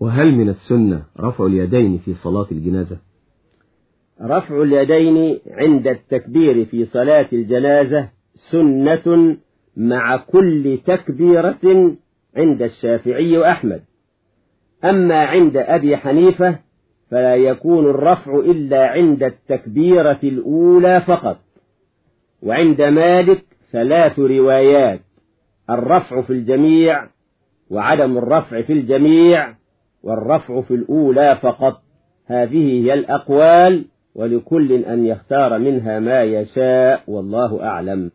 وهل من السنة رفع اليدين في صلاة الجنازة؟ رفع اليدين عند التكبير في صلاة الجنازة سنة مع كل تكبيرة عند الشافعي وأحمد. أما عند أبي حنيفة فلا يكون الرفع إلا عند التكبيرة الأولى فقط. وعند مالك ثلاث روايات الرفع في الجميع وعدم الرفع في الجميع والرفع في الأولى فقط. هذه هي الأقوال ولكل أن يختار منها ما يشاء والله أعلم.